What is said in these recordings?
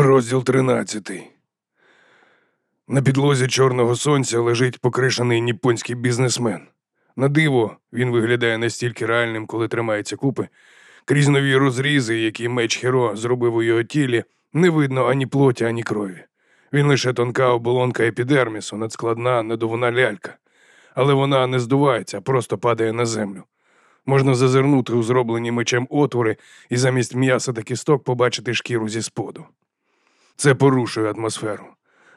Розділ 13. На підлозі чорного сонця лежить покришений ніпонський бізнесмен. На диво він виглядає настільки реальним, коли тримається купи. Крізь нові розрізи, які меч Хіро зробив у його тілі, не видно ані плоті, ані крові. Він лише тонка оболонка епідермісу, надскладна, надувна лялька. Але вона не здувається, просто падає на землю. Можна зазирнути у зроблені мечем отвори і замість м'яса та кісток побачити шкіру зі споду. Це порушує атмосферу.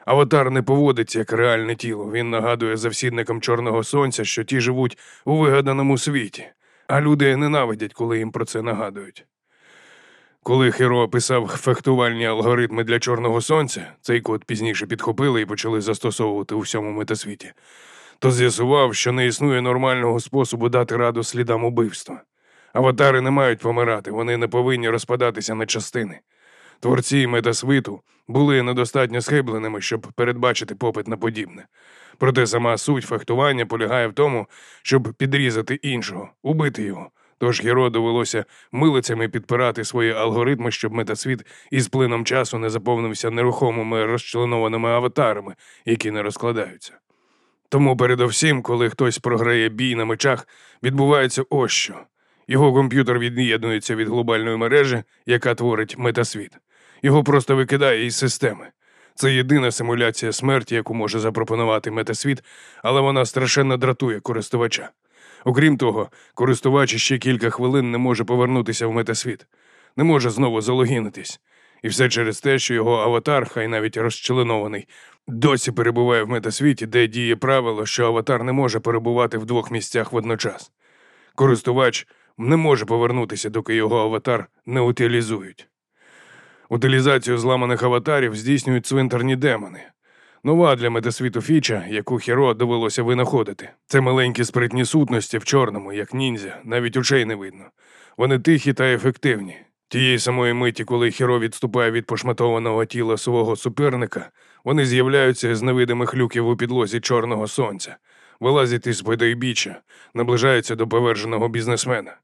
Аватар не поводиться як реальне тіло. Він нагадує завсідникам Чорного Сонця, що ті живуть у вигаданому світі, а люди ненавидять, коли їм про це нагадують. Коли Херо описав фехтувальні алгоритми для Чорного Сонця, цей код пізніше підхопили і почали застосовувати у всьому метасвіті, то з'ясував, що не існує нормального способу дати раду слідам убивства. Аватари не мають помирати, вони не повинні розпадатися на частини. Творці метасвіту були недостатньо схибленими, щоб передбачити попит на подібне. Проте сама суть фехтування полягає в тому, щоб підрізати іншого, убити його. Тож Геро довелося милицями підпирати свої алгоритми, щоб метасвіт із плином часу не заповнився нерухомими розчленованими аватарами, які не розкладаються. Тому передовсім, коли хтось програє бій на мечах, відбувається ось що. Його комп'ютер від'єднується від глобальної мережі, яка творить метасвіт. Його просто викидає із системи. Це єдина симуляція смерті, яку може запропонувати метасвіт, але вона страшенно дратує користувача. Окрім того, користувач ще кілька хвилин не може повернутися в метасвіт, не може знову залогінитись. І все через те, що його аватар, хай навіть розчленований, досі перебуває в метасвіті, де діє правило, що аватар не може перебувати в двох місцях водночас. Користувач не може повернутися, доки його аватар не утилізують. Утилізацію зламаних аватарів здійснюють цвинтарні демони. Нова для метасвіту фіча, яку хіро довелося винаходити. Це маленькі спритні сутності в чорному, як ніндзя, навіть очей не видно. Вони тихі та ефективні. Тієї самої миті, коли хіро відступає від пошматованого тіла свого суперника, вони з'являються з невидимих люків у підлозі чорного сонця, вилазять із подойбіччя, наближаються до поверженого бізнесмена.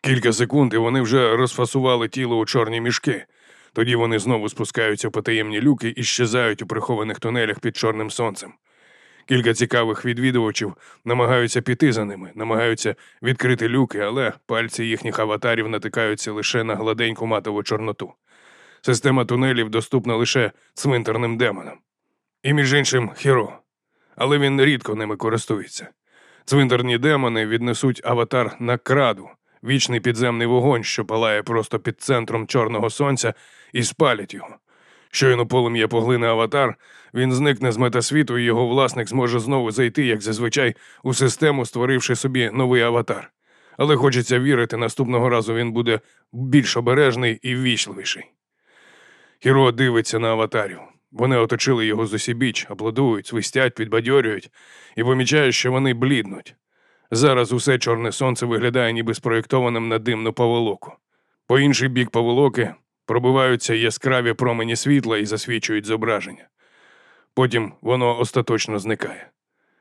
Кілька секунд і вони вже розфасували тіло у чорні мішки. Тоді вони знову спускаються в потаємні люки і щезають у прихованих тунелях під чорним сонцем. Кілька цікавих відвідувачів намагаються піти за ними, намагаються відкрити люки, але пальці їхніх аватарів натикаються лише на гладеньку матову чорноту. Система тунелів доступна лише цвинтарним демонам. І між іншим хіро. Але він рідко ними користується. Цвинтарні демони віднесуть аватар на краду, вічний підземний вогонь, що палає просто під центром чорного сонця, і спалять його. Щойно полум'я поглине аватар, він зникне з метасвіту, і його власник зможе знову зайти, як зазвичай, у систему, створивши собі новий аватар. Але хочеться вірити, наступного разу він буде більш обережний і ввічливіший. Хіро дивиться на аватарів. Вони оточили його з усібіч, аплодують, свистять, підбадьорюють і помічає, що вони бліднуть. Зараз усе чорне сонце виглядає ніби спроєктованим на димну поволоку. По інший бік поволоки пробиваються яскраві промені світла і засвічують зображення. Потім воно остаточно зникає.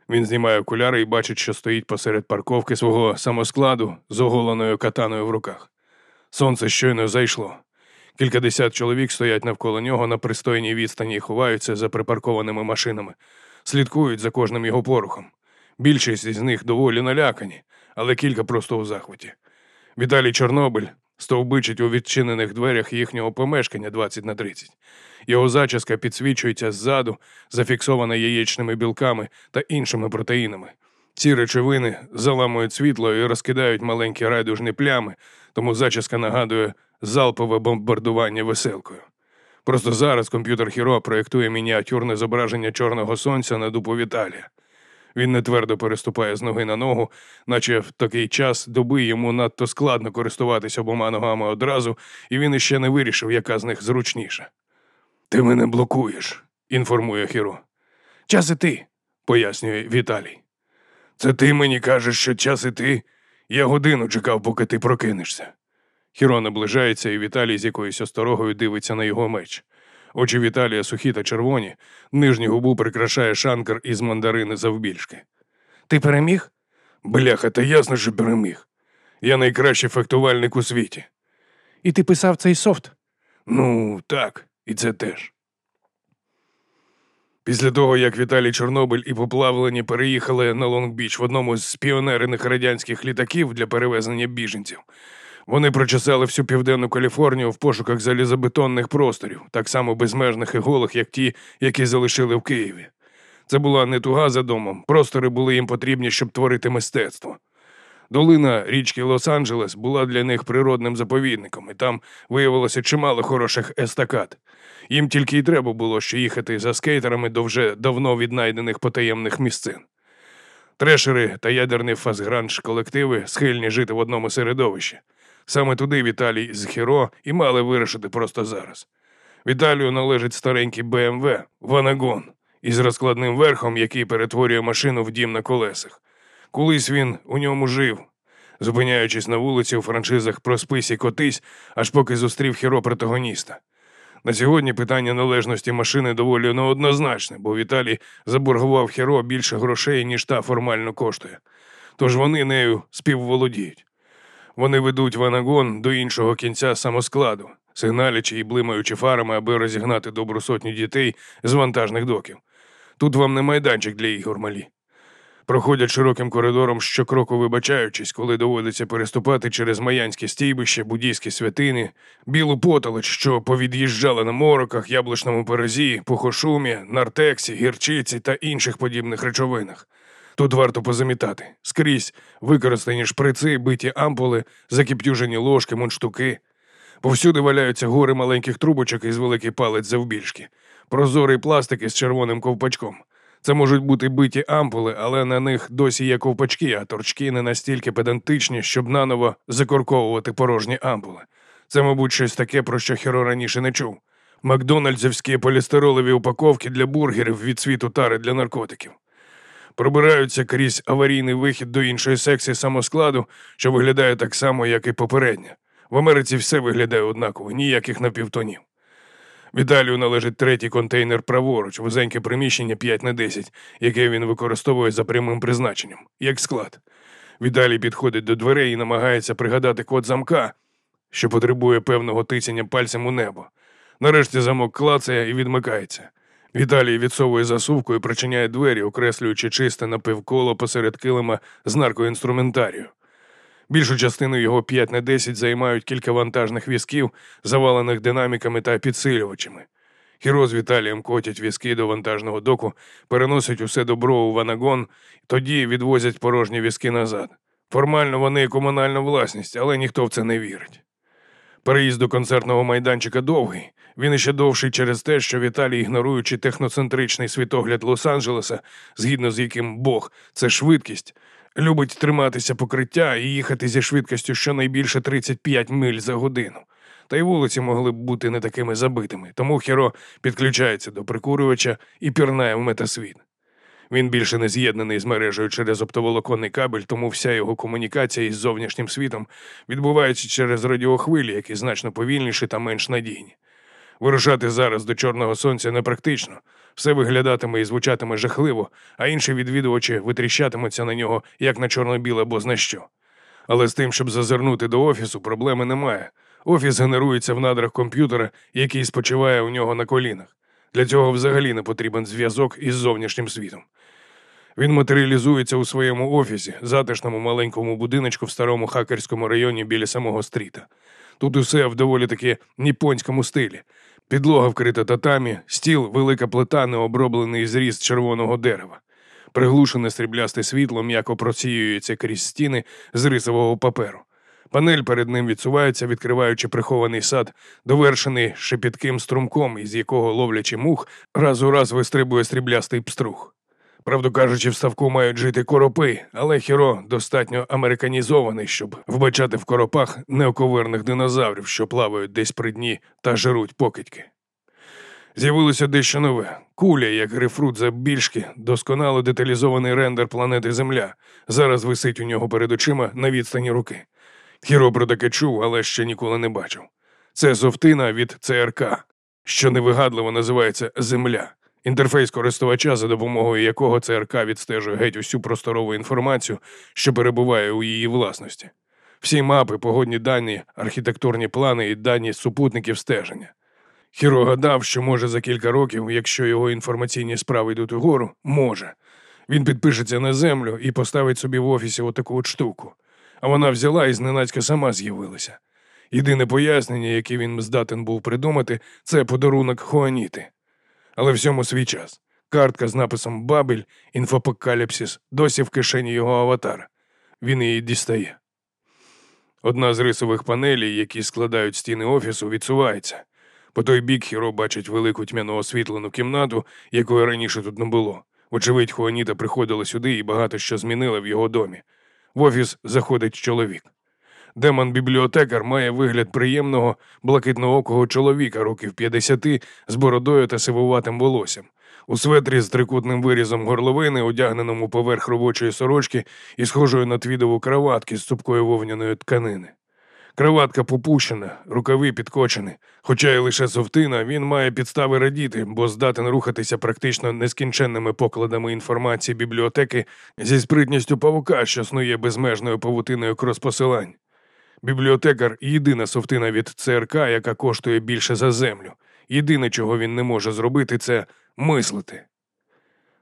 Він знімає окуляри і бачить, що стоїть посеред парковки свого самоскладу з оголеною катаною в руках. Сонце щойно зайшло. Кількадесят чоловік стоять навколо нього на пристойній відстані і ховаються за припаркованими машинами, слідкують за кожним його порухом. Більшість із них доволі налякані, але кілька просто у захваті. Віталій Чорнобиль стовбичить у відчинених дверях їхнього помешкання 20 на 30. Його зачіска підсвічується ззаду, зафіксована яєчними білками та іншими протеїнами. Ці речовини заламують світло і розкидають маленькі райдужні плями, тому зачіска нагадує залпове бомбардування веселкою. Просто зараз комп'ютер Хіро проєктує мініатюрне зображення чорного сонця на дупу Віталія. Він не твердо переступає з ноги на ногу, наче в такий час доби йому надто складно користуватися обома ногами одразу, і він іще не вирішив, яка з них зручніша. Ти мене блокуєш, інформує Хіро. Час іти, пояснює Віталій. Це ти мені кажеш, що час іти? Я годину чекав, поки ти прокинешся. Хіро наближається, і Віталій з якоюсь осторогою дивиться на його меч. Очі Віталія сухі та червоні, нижню губу прикрашає шанкар із мандарини завбільшки. Ти переміг? Бляха, та ясно, що переміг. Я найкращий фехтувальник у світі. І ти писав цей софт? Ну, так. І це теж. Після того, як Віталій Чорнобиль і поплавлені переїхали на Лонг-Біч в одному з піонерених радянських літаків для перевезення біженців, вони прочесали всю південну Каліфорнію в пошуках залізобетонних просторів, так само безмежних і голих, як ті, які залишили в Києві. Це була не туга за домом, простори були їм потрібні, щоб творити мистецтво. Долина річки Лос-Анджелес була для них природним заповідником, і там виявилося чимало хороших естакад. Їм тільки й треба було що їхати за скейтерами до вже давно віднайдених потаємних місцин. Трешери та ядерний фазгранж колективи схильні жити в одному середовищі. Саме туди Віталій з Хіро і мали вирішити просто зараз. Віталію належить старенький БМВ Ванагон із розкладним верхом, який перетворює машину в дім на колесах. Колись він у ньому жив, зупиняючись на вулиці у франшизах про списі котись, аж поки зустрів хіро протагоніста. На сьогодні питання належності машини доволі неоднозначне, бо Віталій заборгував хіро більше грошей, ніж та формально коштує. Тож вони нею співволодіють. Вони ведуть ванагон до іншого кінця самоскладу, сигналячи і блимаючи фарами, аби розігнати добру сотню дітей з вантажних доків. Тут вам не майданчик для ігор малі. Проходять широким коридором, щокроку вибачаючись, коли доводиться переступати через маянське стійбище, буддійські святини, білу потолоч, що повід'їжджали на мороках, яблучному перезі, пухошумі, нартексі, гірчиці та інших подібних речовинах. Тут варто позамітати скрізь використані шприци, биті ампули, закіптюжені ложки, мундштуки. Повсюди валяються гори маленьких трубочок із великий палець завбільшки, прозорий пластик із червоним ковпачком. Це можуть бути биті ампули, але на них досі є ковпачки, а торчки не настільки педантичні, щоб наново закорковувати порожні ампули. Це, мабуть, щось таке, про що Хіро раніше не чув. Макдональдсівські полістиролові упаковки для бургерів від світу тари для наркотиків. Пробираються крізь аварійний вихід до іншої секції самоскладу, що виглядає так само, як і попередня. В Америці все виглядає однаково, ніяких напівтонів. Віталію належить третій контейнер праворуч, вузеньке приміщення 5 на 10, яке він використовує за прямим призначенням, як склад. Віталій підходить до дверей і намагається пригадати код замка, що потребує певного тицяння пальцем у небо. Нарешті замок клацає і відмикається. Віталій відсовує засувку і причиняє двері, окреслюючи чисте напівколо посеред килима з наркоінструментарію. Більшу частину його 5 на 10 займають кілька вантажних візків, завалених динаміками та підсилювачами. Хіро з Віталієм котять візки до вантажного доку, переносять усе добро у ванагон, тоді відвозять порожні візки назад. Формально вони комунальна власність, але ніхто в це не вірить. Переїзд до концертного майданчика довгий. Він іще довший через те, що Віталій, ігноруючи техноцентричний світогляд Лос-Анджелеса, згідно з яким Бог це швидкість, любить триматися покриття і їхати зі швидкістю щонайбільше 35 миль за годину. Та й вулиці могли б бути не такими забитими, тому Хіро підключається до прикурювача і пірнає в метасвіт. Він більше не з'єднаний з мережею через оптоволоконний кабель, тому вся його комунікація із зовнішнім світом відбувається через радіохвилі, які значно повільніші та менш надійні. Вирушати зараз до Чорного Сонця непрактично. Все виглядатиме і звучатиме жахливо, а інші відвідувачі витріщатимуться на нього як на чорно-біле або зна що. Але з тим, щоб зазирнути до офісу, проблеми немає. Офіс генерується в надрах комп'ютера, який спочиває у нього на колінах. Для цього взагалі не потрібен зв'язок із зовнішнім світом. Він матеріалізується у своєму офісі, затишному маленькому будиночку в старому хакерському районі біля самого стріта. Тут усе в доволі таки ніпонському стилі. Підлога вкрита татамі, стіл, велика плита, необроблений зріз червоного дерева. Приглушене сріблясте світло м'яко просіюється крізь стіни з рисового паперу. Панель перед ним відсувається, відкриваючи прихований сад, довершений шепітким струмком, із якого ловлячи мух, раз у раз вистрибує сріблястий пструг. Правду кажучи, в ставку мають жити коропи, але хіро достатньо американізований, щоб вбачати в коропах неоковирних динозаврів, що плавають десь при дні та жируть покидьки. З'явилося дещо нове. Куля, як грифрут забільшки, досконало деталізований рендер планети Земля. Зараз висить у нього перед очима на відстані руки. Хіро про таке чув, але ще ніколи не бачив. Це зовтина від ЦРК, що невигадливо називається Земля. Інтерфейс користувача, за допомогою якого ЦРК відстежує геть усю просторову інформацію, що перебуває у її власності. Всі мапи, погодні дані, архітектурні плани і дані супутників стеження. Хіро гадав, що може за кілька років, якщо його інформаційні справи йдуть угору, може. Він підпишеться на землю і поставить собі в офісі отаку от штуку. А вона взяла і зненацька сама з'явилася. Єдине пояснення, яке він здатен був придумати, це подарунок Хуаніти. Але всьому свій час. Картка з написом Бабель, інфопокаліпсис досі в кишені його аватара. Він її дістає. Одна з рисових панелей, які складають стіни офісу, відсувається. По той бік Хіро бачить велику тьмяно освітлену кімнату, якої раніше тут не було. Вочевидь, Хуаніта приходила сюди і багато що змінила в його домі. В офіс заходить чоловік. Демон-бібліотекар має вигляд приємного блакитноокого чоловіка років 50 з бородою та сивуватим волоссям. У светрі з трикутним вирізом горловини, одягненому поверх робочої сорочки і схожою на твідову краватки з цупкою вовняної тканини. Краватка попущена, рукави підкочені. Хоча й лише совтина, він має підстави радіти, бо здатен рухатися практично нескінченними покладами інформації бібліотеки зі спритністю павука, що снує безмежною павутиною кроспосилань. Бібліотекар єдина совтина від ЦРК, яка коштує більше за землю. Єдине, чого він не може зробити, це мислити.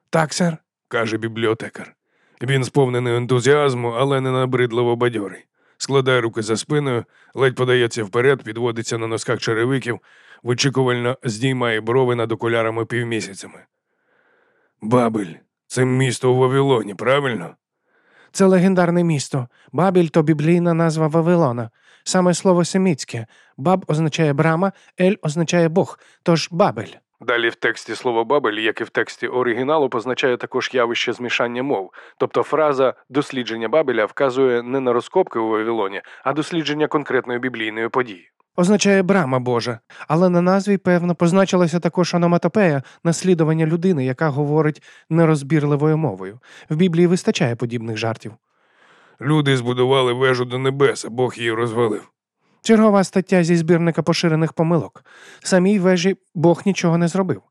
Так, сер, каже бібліотекар. Він сповнений ентузіазму, але не набридливо бадьорий. Складає руки за спиною, ледь подається вперед, підводиться на носках черевиків, вичікувально здіймає брови над окулярами півмісяцями. Бабель, це місто у Вавилоні, правильно? Це легендарне місто. Бабіль то біблійна назва Вавилона. Саме слово семітське. Баб означає брама, ель означає Бог, тож Бабель. Далі в тексті слово Бабель, як і в тексті оригіналу, позначає також явище змішання мов. Тобто фраза дослідження Бабеля вказує не на розкопки у Вавилоні, а дослідження конкретної біблійної події. Означає брама Божа, але на назві, певно, позначилася також ономатопея наслідування людини, яка говорить нерозбірливою мовою. В Біблії вистачає подібних жартів. Люди збудували вежу до небес, а Бог її розвалив. Чергова стаття зі збірника поширених помилок. Самій вежі Бог нічого не зробив.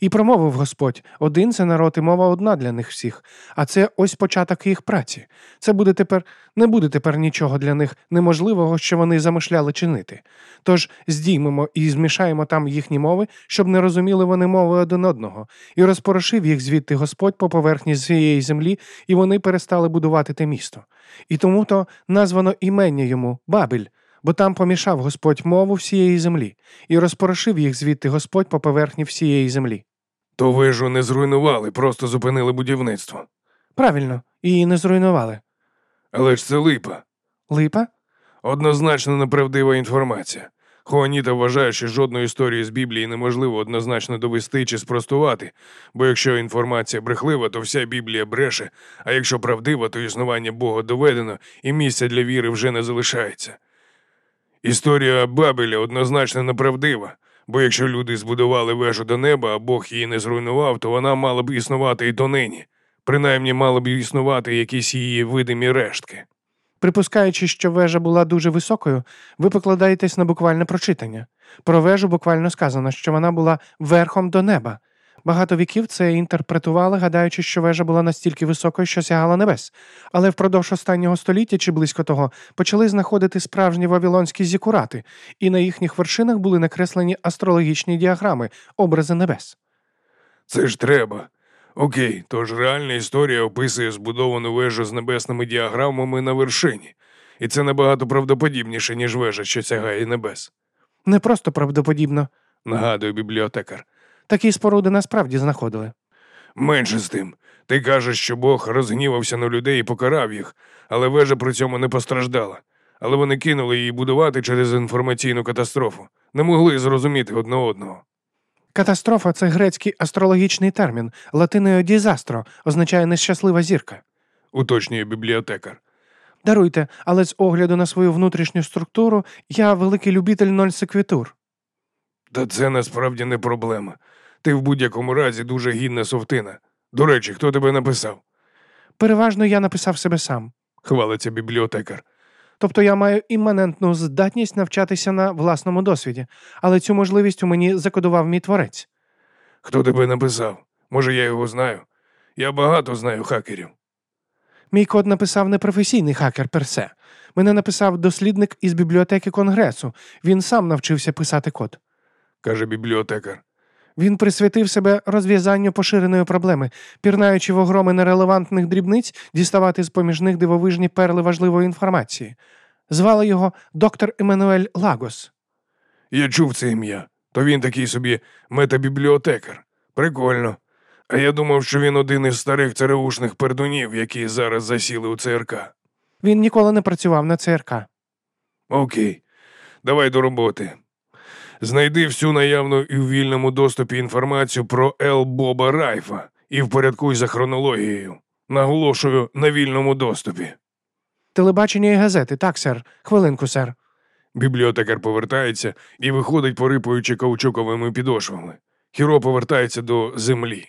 І промовив Господь один це народ і мова одна для них всіх, а це ось початок їх праці. Це буде тепер не буде тепер нічого для них неможливого, що вони замишляли чинити. Тож здіймемо і змішаємо там їхні мови, щоб не розуміли вони мови один одного, і розпорошив їх звідти Господь по поверхні цієї землі, і вони перестали будувати те місто. І тому то названо імення йому Бабель бо там помішав Господь мову всієї землі і розпорошив їх звідти Господь по поверхні всієї землі. То вежу не зруйнували, просто зупинили будівництво. Правильно, її не зруйнували. Але ж це липа. Липа? Однозначно неправдива інформація. Хуаніта вважає, що жодну історію з Біблії неможливо однозначно довести чи спростувати, бо якщо інформація брехлива, то вся Біблія бреше, а якщо правдива, то існування Бога доведено і місця для віри вже не залишається. Історія Бабеля однозначно неправдива, бо якщо люди збудували вежу до неба, а Бог її не зруйнував, то вона мала б існувати і донині. Принаймні мали б існувати якісь її видимі рештки. Припускаючи, що вежа була дуже високою, ви покладаєтесь на буквальне прочитання. Про вежу буквально сказано, що вона була верхом до неба. Багато віків це інтерпретували, гадаючи, що вежа була настільки високою, що сягала небес. Але впродовж останнього століття чи близько того почали знаходити справжні вавилонські зікурати, і на їхніх вершинах були накреслені астрологічні діаграми, образи небес. Це ж треба. Окей, тож реальна історія описує збудовану вежу з небесними діаграмами на вершині, і це набагато правдоподібніше, ніж вежа, що сягає небес. Не просто правдоподібно, нагадує бібліотекар. Такі споруди насправді знаходили. Менше з тим. Ти кажеш, що Бог розгнівався на людей і покарав їх, але вежа при цьому не постраждала. Але вони кинули її будувати через інформаційну катастрофу, не могли зрозуміти одне одного. Катастрофа це грецький астрологічний термін, латиною дізастро означає нещаслива зірка, уточнює бібліотекар. Даруйте, але з огляду на свою внутрішню структуру я великий любитель ноль секвітур. Та це насправді не проблема. Ти в будь-якому разі дуже гідна совтина. До речі, хто тебе написав? Переважно я написав себе сам, хвалиться бібліотекар. Тобто я маю іманентну здатність навчатися на власному досвіді, але цю можливість у мені закодував мій творець. Хто тебе написав? Може, я його знаю? Я багато знаю хакерів. Мій код написав непрофесійний хакер персе. Мене написав дослідник із бібліотеки Конгресу. Він сам навчився писати код. каже бібліотекар. Він присвятив себе розв'язанню поширеної проблеми, пірнаючи в огроми нерелевантних дрібниць, діставати з поміж них дивовижні перли важливої інформації. Звали його доктор Еммануель Лагос. Я чув це ім'я. То він такий собі метабібліотекар. Прикольно. А я думав, що він один із старих цареушних пердунів, які зараз засіли у ЦРК. Він ніколи не працював на ЦРК. Окей, давай до роботи. Знайди всю наявну і в вільному доступі інформацію про Ел Боба Райфа і впорядкуй за хронологією. Наголошую на вільному доступі. Телебачення і газети, так, сер. Хвилинку, сер. Бібліотекар повертається і виходить, порипуючи каучуковими підошвами. Хіро повертається до землі.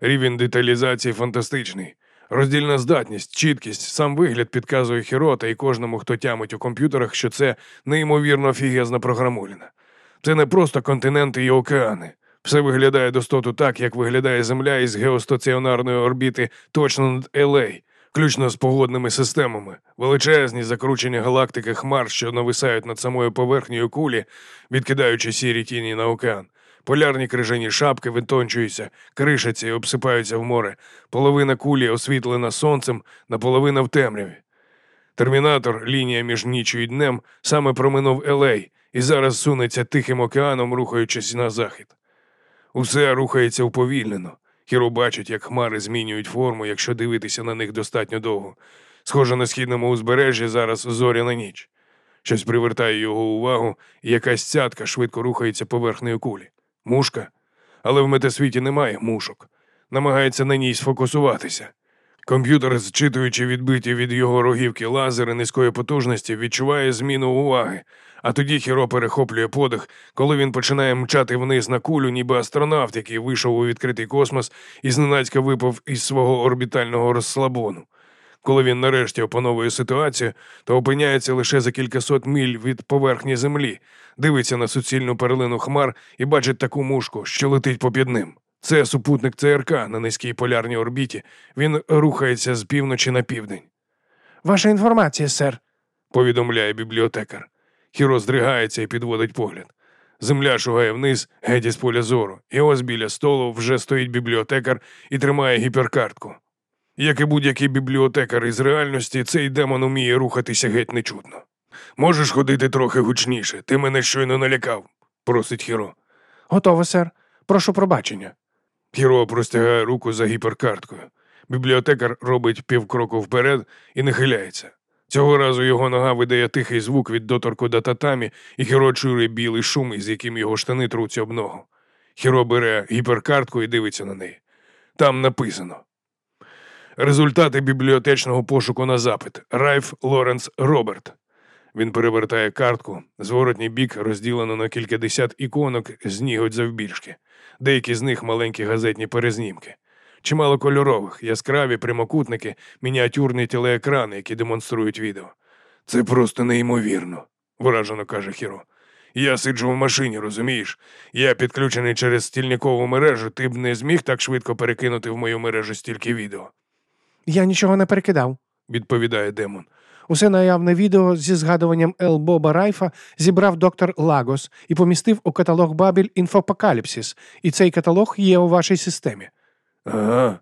Рівень деталізації фантастичний. Роздільна здатність, чіткість, сам вигляд підказує Хіро та й кожному, хто тямить у комп'ютерах, що це неймовірно фігезна програмуліна. Це не просто континенти і океани. Все виглядає достоту так, як виглядає Земля із геостаціонарної орбіти точно над Елей, включно з погодними системами, величезні закручені галактики хмар, що нависають над самою поверхнею кулі, відкидаючи сірі тіні на океан. Полярні крижані шапки витончуються, кришаться і обсипаються в море. Половина кулі освітлена сонцем, наполовина в темряві. Термінатор, лінія між ніччю і днем, саме проминув Елей і зараз сунеться тихим океаном, рухаючись на захід. Усе рухається уповільнено. Хіро бачить, як хмари змінюють форму, якщо дивитися на них достатньо довго. Схоже, на східному узбережжі зараз зоряна ніч. Щось привертає його увагу, і якась цятка швидко рухається поверхнею кулі. Мушка? Але в метасвіті немає мушок. Намагається на ній сфокусуватися. Комп'ютер, зчитуючи відбиті від його рогівки лазери низької потужності, відчуває зміну уваги, а тоді Хіро перехоплює подих, коли він починає мчати вниз на кулю, ніби астронавт, який вийшов у відкритий космос і зненацька випав із свого орбітального розслабону. Коли він нарешті опановує ситуацію, то опиняється лише за кількасот міль від поверхні землі, дивиться на суцільну перлину хмар і бачить таку мушку, що летить попід ним. Це супутник ЦРК на низькій полярній орбіті. Він рухається з півночі на південь, Ваша інформація, сер. повідомляє бібліотекар. Хіро здригається і підводить погляд. Земля шугає вниз, геть із поля зору, і ось біля столу вже стоїть бібліотекар і тримає гіперкартку. Як і будь-який бібліотекар із реальності, цей демон уміє рухатися геть нечутно. Можеш ходити трохи гучніше, ти мене щойно налякав, просить Хіро. Готово, сер. Прошу пробачення. Хіро простягає руку за гіперкарткою. Бібліотекар робить півкроку вперед і нахиляється. Цього разу його нога видає тихий звук від доторку до татамі, і Хіро чує білий шум, із яким його штани труться об ногу. Хіро бере гіперкартку і дивиться на неї. Там написано. Результати бібліотечного пошуку на запит. Райф Лоренс Роберт. Він перевертає картку. Зворотній бік розділено на кількадесят іконок з ніготь завбільшки. Деякі з них маленькі газетні перезнімки. Чимало кольорових, яскраві прямокутники, мініатюрні телеекрани, які демонструють відео. Це просто неймовірно, вражено каже Хіро. Я сиджу в машині, розумієш? Я підключений через стільникову мережу, ти б не зміг так швидко перекинути в мою мережу стільки відео, Я нічого не перекидав. відповідає демон. Усе наявне відео зі згадуванням Ел Боба Райфа зібрав доктор Лагос і помістив у каталог Бабіль Інфопокаліпсис, і цей каталог є у вашій системі. 嗯、